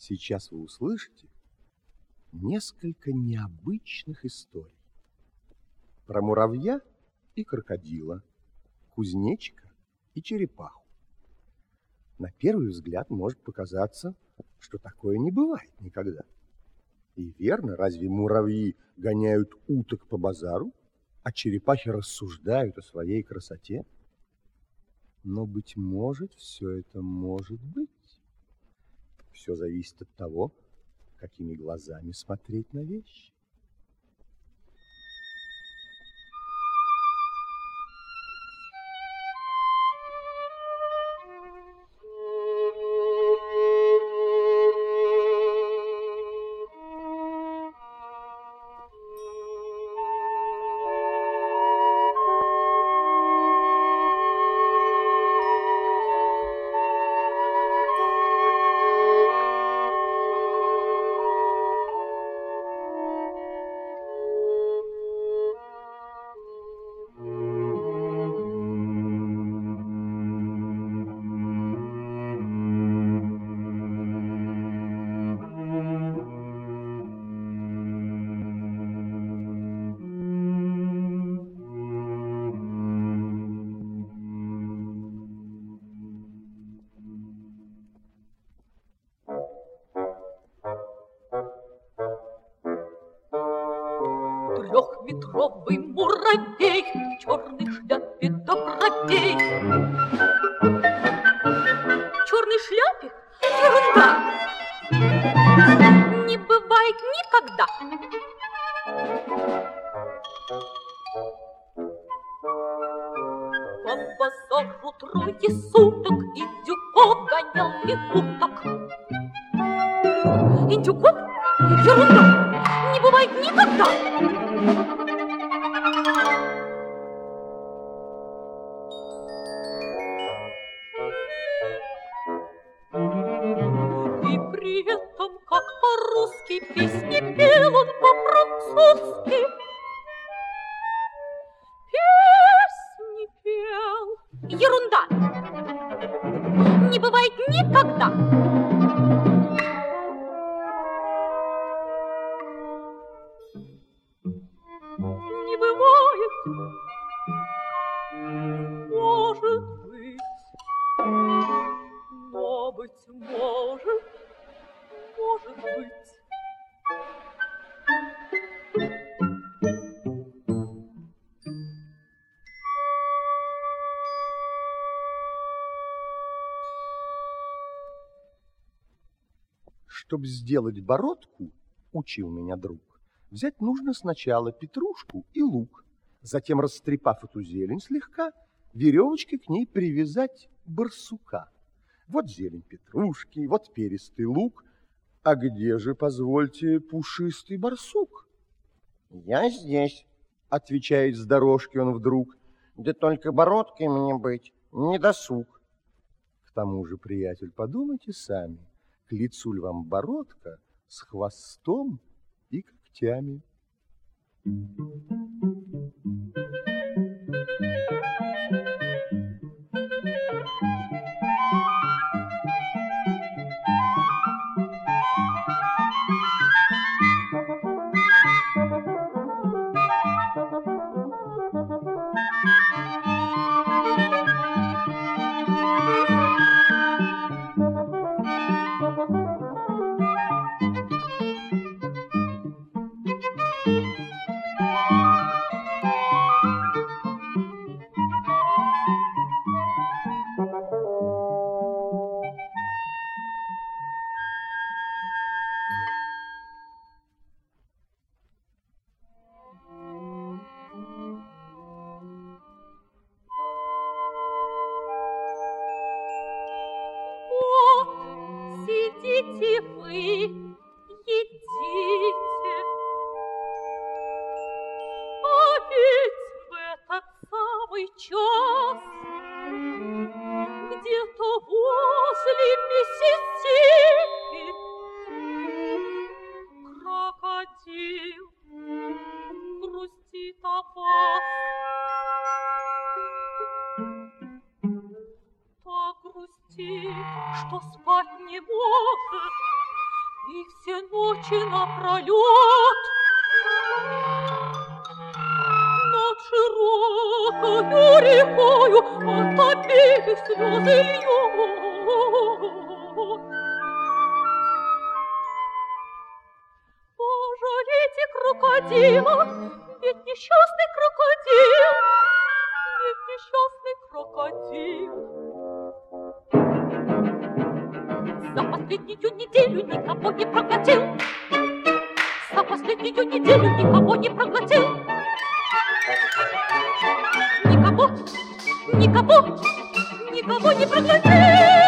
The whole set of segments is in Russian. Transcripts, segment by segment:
Сейчас вы услышите несколько необычных историй. Про муравья и крокодила, кузнечика и черепаху. На первый взгляд может показаться, что такое не бывает никогда. И верно, разве муравьи гоняют уток по базару, а черепахи рассуждают о своей красоте? Но, быть может, все это может быть. Все зависит от того, какими глазами смотреть на вещи. Трехметровый муравей в черной шляпе добродей. В черной шляпе? Ерунда! Не бывает никогда. По базару трое суток Индюков гонял и уток. по-русски Чтобы сделать бородку, учил меня друг, взять нужно сначала петрушку и лук, затем, растрепав эту зелень слегка, веревочкой к ней привязать барсука. Вот зелень петрушки, вот перистый лук, а где же, позвольте, пушистый барсук? Я здесь, Отвечает с дорожки он вдруг. да только бородкой мне быть не досуг. К тому же, приятель, подумайте сами, к лицу ли вам бородка с хвостом и когтями? Вот, ночи напролет. Над широкою рекою от обеих слезы льет. Пожалейте крокодила, За последнюю неделю никого не проглотил. За последнюю неделю никого не проглотил. Никого, никого, никого не проглотил.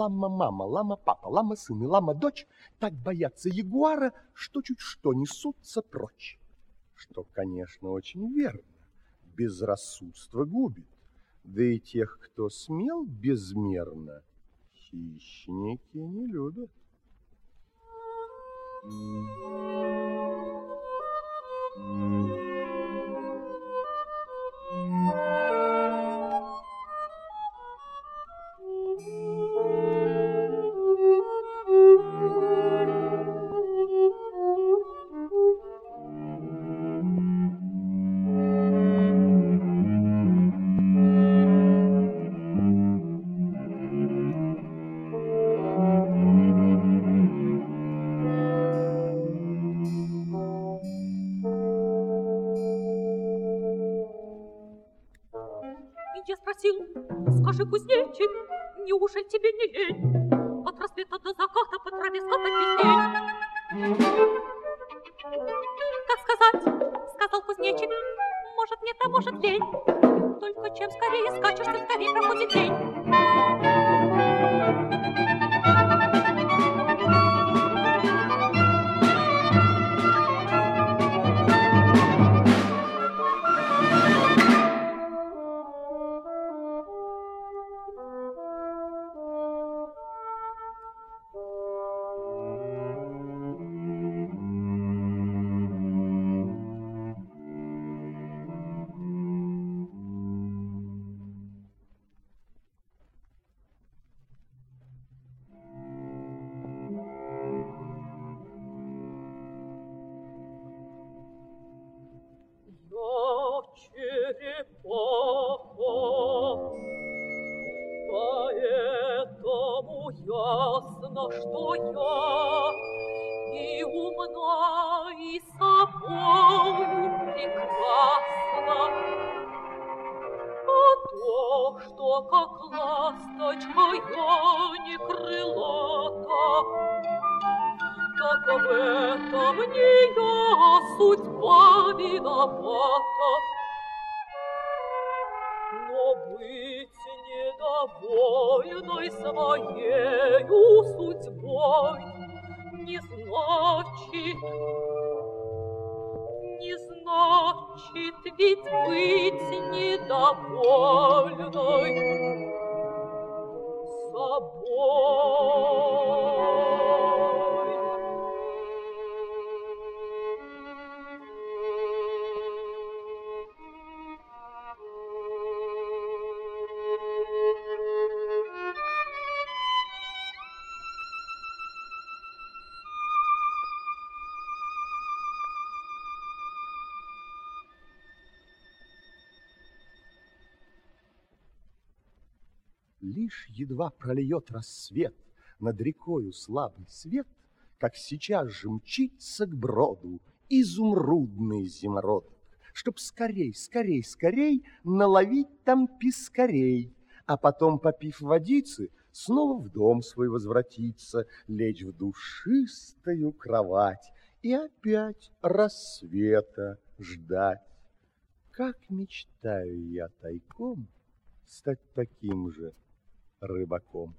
Лама-мама, лама-папа, лама-сын и лама-дочь так боятся ягуара, что чуть что несутся прочь. Что, конечно, очень верно. Безрассудство губит. Да и тех, кто смел безмерно, хищники не любят. И я спросил, скажи, кузнечик, неужели тебе не лень От рассвета до заката по траве скакать весь день? Как сказать, сказал кузнечик, может нет, а может лень. Только чем скорее скачешь, тем скорее проходит день ясно, что я и умна, и собою прекрасна. А то, что как ласточка я не крылата, так в этом не я судьба виновата. Но быть недовольной своею судьбой не значит, не значит ведь быть недовольной собой. Лишь едва прольет рассвет над рекою слабый свет, как сейчас же мчится к броду изумрудный зимородок, чтоб скорей, скорей, скорей наловить там пескарей, а потом, попив водицы, снова в дом свой возвратиться, лечь в душистую кровать и опять рассвета ждать. Как мечтаю я тайком стать таким же рыбаком.